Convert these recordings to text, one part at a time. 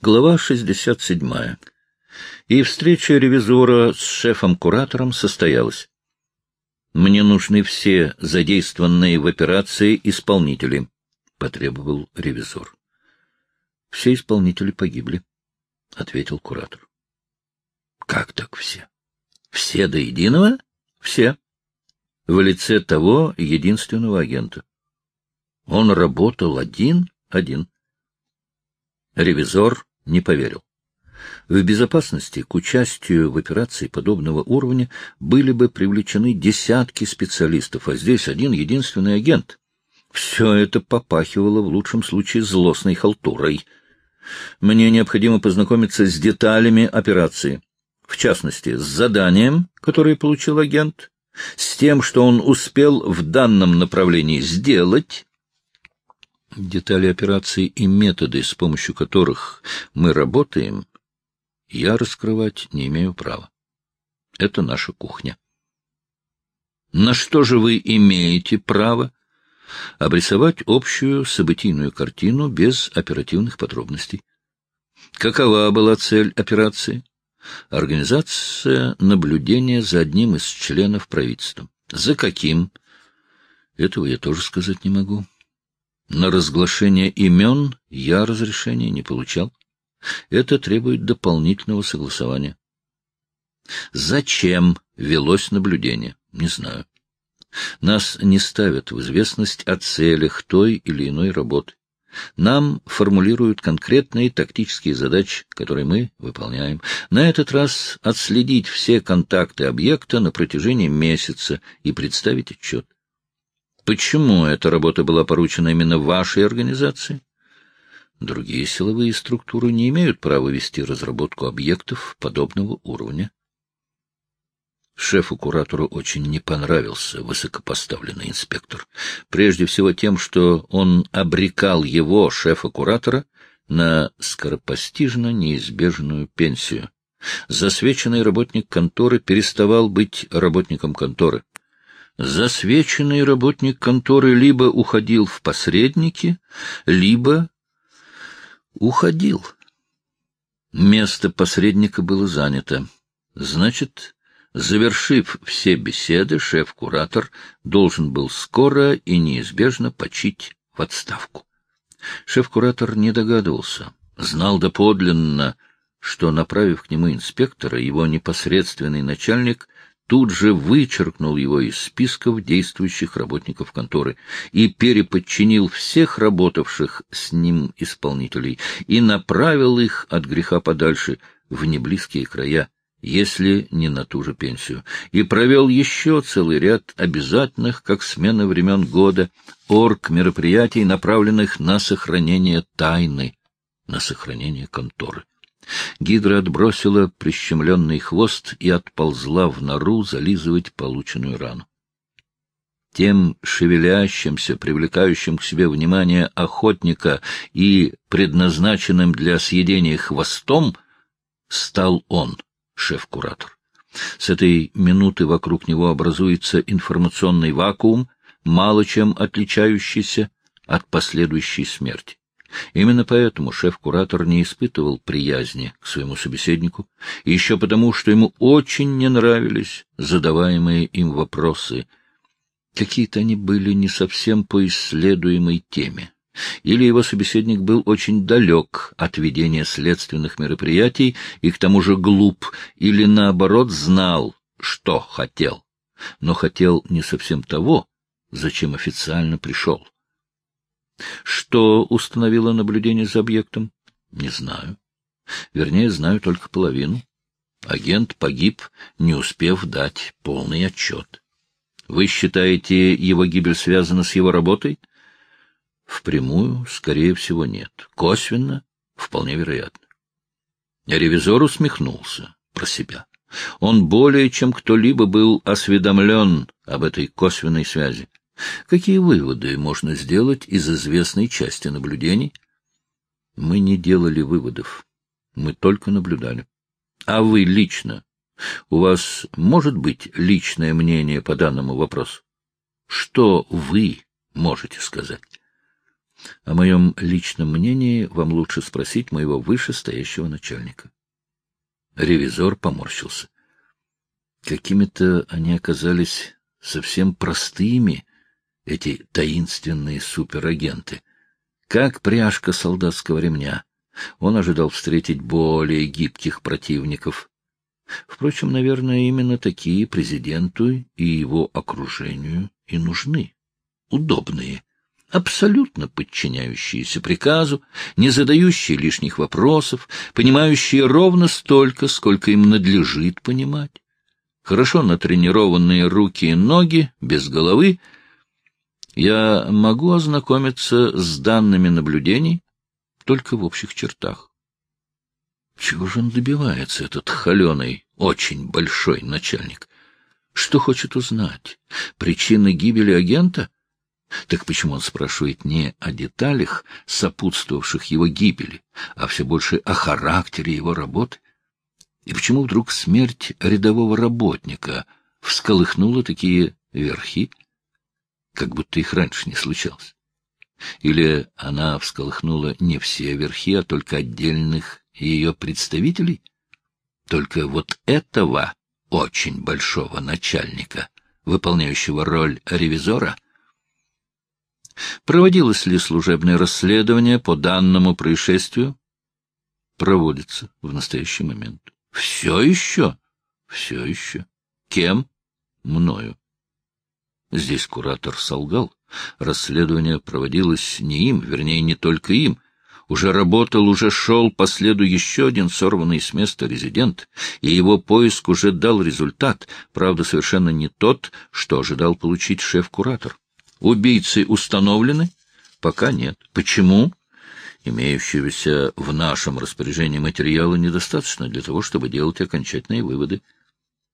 Глава 67. И встреча ревизора с шефом-куратором состоялась. «Мне нужны все задействованные в операции исполнители», — потребовал ревизор. «Все исполнители погибли», — ответил куратор. «Как так все? Все до единого?» «Все. В лице того единственного агента. Он работал один, один. Ревизор не поверил. В безопасности к участию в операции подобного уровня были бы привлечены десятки специалистов, а здесь один единственный агент. Все это попахивало в лучшем случае злостной халтурой. Мне необходимо познакомиться с деталями операции, в частности, с заданием, которое получил агент, с тем, что он успел в данном направлении сделать, Детали операции и методы, с помощью которых мы работаем, я раскрывать не имею права. Это наша кухня. На что же вы имеете право? Обрисовать общую событийную картину без оперативных подробностей. Какова была цель операции? Организация наблюдения за одним из членов правительства. За каким? Этого я тоже сказать не могу. На разглашение имен я разрешения не получал. Это требует дополнительного согласования. Зачем велось наблюдение? Не знаю. Нас не ставят в известность о целях той или иной работы. Нам формулируют конкретные тактические задачи, которые мы выполняем. На этот раз отследить все контакты объекта на протяжении месяца и представить отчет. Почему эта работа была поручена именно вашей организации? Другие силовые структуры не имеют права вести разработку объектов подобного уровня. Шефу-куратору очень не понравился высокопоставленный инспектор. Прежде всего тем, что он обрекал его, шефа-куратора, на скоропостижно неизбежную пенсию. Засвеченный работник конторы переставал быть работником конторы. Засвеченный работник конторы либо уходил в посредники, либо уходил. Место посредника было занято. Значит, завершив все беседы, шеф-куратор должен был скоро и неизбежно почить в отставку. Шеф-куратор не догадывался, знал доподлинно, что, направив к нему инспектора, его непосредственный начальник тут же вычеркнул его из списков действующих работников конторы и переподчинил всех работавших с ним исполнителей и направил их от греха подальше в неблизкие края, если не на ту же пенсию, и провел еще целый ряд обязательных, как смена времен года, орг мероприятий, направленных на сохранение тайны, на сохранение конторы. Гидра отбросила прищемленный хвост и отползла в нору зализывать полученную рану. Тем шевелящимся, привлекающим к себе внимание охотника и предназначенным для съедения хвостом стал он, шеф-куратор. С этой минуты вокруг него образуется информационный вакуум, мало чем отличающийся от последующей смерти. Именно поэтому шеф-куратор не испытывал приязни к своему собеседнику, еще потому, что ему очень не нравились задаваемые им вопросы. Какие-то они были не совсем по исследуемой теме. Или его собеседник был очень далек от ведения следственных мероприятий и к тому же глуп, или, наоборот, знал, что хотел, но хотел не совсем того, зачем официально пришел. Что установило наблюдение за объектом? Не знаю. Вернее, знаю только половину. Агент погиб, не успев дать полный отчет. Вы считаете, его гибель связана с его работой? Впрямую, скорее всего, нет. Косвенно, вполне вероятно. Ревизор усмехнулся про себя. Он более чем кто-либо был осведомлен об этой косвенной связи. Какие выводы можно сделать из известной части наблюдений? Мы не делали выводов. Мы только наблюдали. А вы лично? У вас может быть личное мнение по данному вопросу? Что вы можете сказать? О моем личном мнении вам лучше спросить моего вышестоящего начальника. Ревизор поморщился. Какими-то они оказались совсем простыми, эти таинственные суперагенты, как пряжка солдатского ремня. Он ожидал встретить более гибких противников. Впрочем, наверное, именно такие президенту и его окружению и нужны. Удобные, абсолютно подчиняющиеся приказу, не задающие лишних вопросов, понимающие ровно столько, сколько им надлежит понимать. Хорошо натренированные руки и ноги, без головы. Я могу ознакомиться с данными наблюдений только в общих чертах. Чего же он добивается, этот холеный, очень большой начальник? Что хочет узнать? Причины гибели агента? Так почему он спрашивает не о деталях, сопутствовавших его гибели, а все больше о характере его работы? И почему вдруг смерть рядового работника всколыхнула такие верхи, как будто их раньше не случалось? Или она всколыхнула не все верхи, а только отдельных ее представителей? Только вот этого очень большого начальника, выполняющего роль ревизора — Проводилось ли служебное расследование по данному происшествию? Проводится в настоящий момент. Все еще? Все еще. Кем? Мною. Здесь куратор солгал. Расследование проводилось не им, вернее, не только им. Уже работал, уже шел по следу еще один сорванный с места резидент, и его поиск уже дал результат, правда, совершенно не тот, что ожидал получить шеф-куратор. Убийцы установлены? Пока нет. Почему? Имеющегося в нашем распоряжении материала недостаточно для того, чтобы делать окончательные выводы.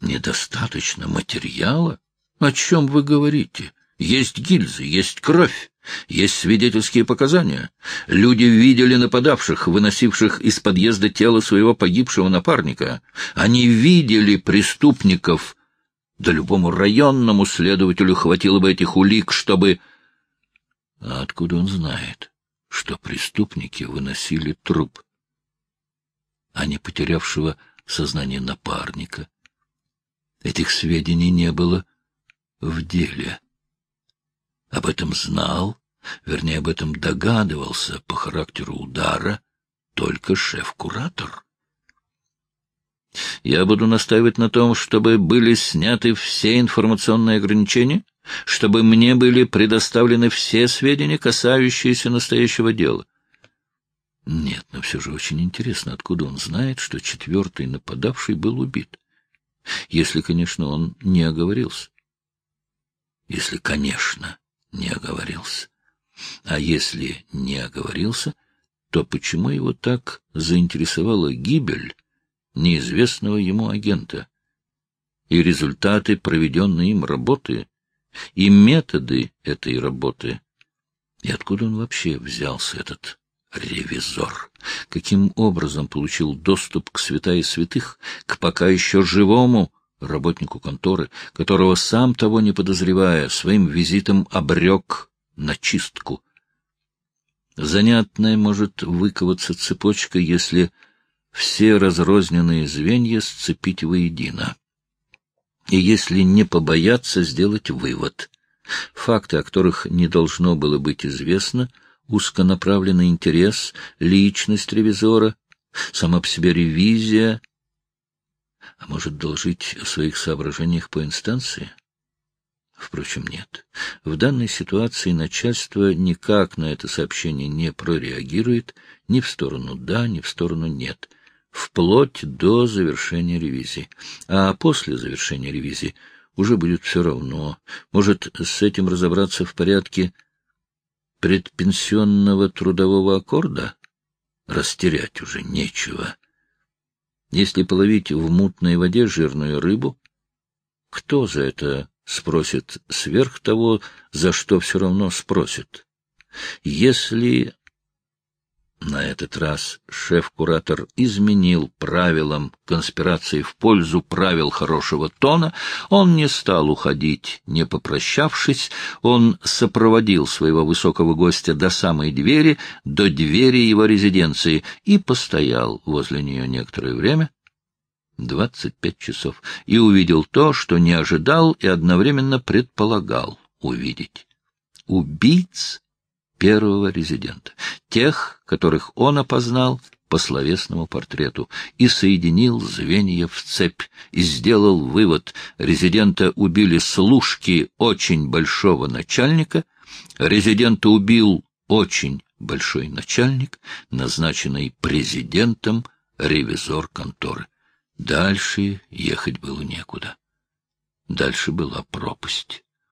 Недостаточно материала? О чем вы говорите? Есть гильзы, есть кровь, есть свидетельские показания. Люди видели нападавших, выносивших из подъезда тело своего погибшего напарника. Они видели преступников, да любому районному следователю хватило бы этих улик, чтобы... А откуда он знает, что преступники выносили труп, а не потерявшего сознание напарника? Этих сведений не было в деле. Об этом знал, вернее, об этом догадывался по характеру удара только шеф-куратор. Я буду настаивать на том, чтобы были сняты все информационные ограничения, чтобы мне были предоставлены все сведения, касающиеся настоящего дела. Нет, но все же очень интересно, откуда он знает, что четвертый нападавший был убит. Если, конечно, он не оговорился. Если, конечно, не оговорился. А если не оговорился, то почему его так заинтересовала гибель неизвестного ему агента. И результаты проведенной им работы, и методы этой работы. И откуда он вообще взялся, этот ревизор? Каким образом получил доступ к святая святых, к пока еще живому работнику конторы, которого сам того не подозревая, своим визитом обрек на чистку? Занятная может выковаться цепочка, если все разрозненные звенья сцепить воедино. И если не побояться сделать вывод, факты, о которых не должно было быть известно, узконаправленный интерес, личность ревизора, сама по себе ревизия, а может должить о своих соображениях по инстанции? Впрочем, нет. В данной ситуации начальство никак на это сообщение не прореагирует ни в сторону «да», ни в сторону «нет» вплоть до завершения ревизии. А после завершения ревизии уже будет все равно. Может, с этим разобраться в порядке предпенсионного трудового аккорда? Растерять уже нечего. Если половить в мутной воде жирную рыбу, кто за это спросит сверх того, за что все равно спросит? Если На этот раз шеф-куратор изменил правилам конспирации в пользу правил хорошего тона. Он не стал уходить, не попрощавшись. Он сопроводил своего высокого гостя до самой двери, до двери его резиденции, и постоял возле нее некоторое время, двадцать пять часов, и увидел то, что не ожидал и одновременно предполагал увидеть. Убийц первого резидента, тех, которых он опознал по словесному портрету, и соединил звенья в цепь, и сделал вывод — резидента убили служки очень большого начальника, резидента убил очень большой начальник, назначенный президентом ревизор конторы. Дальше ехать было некуда. Дальше была пропасть.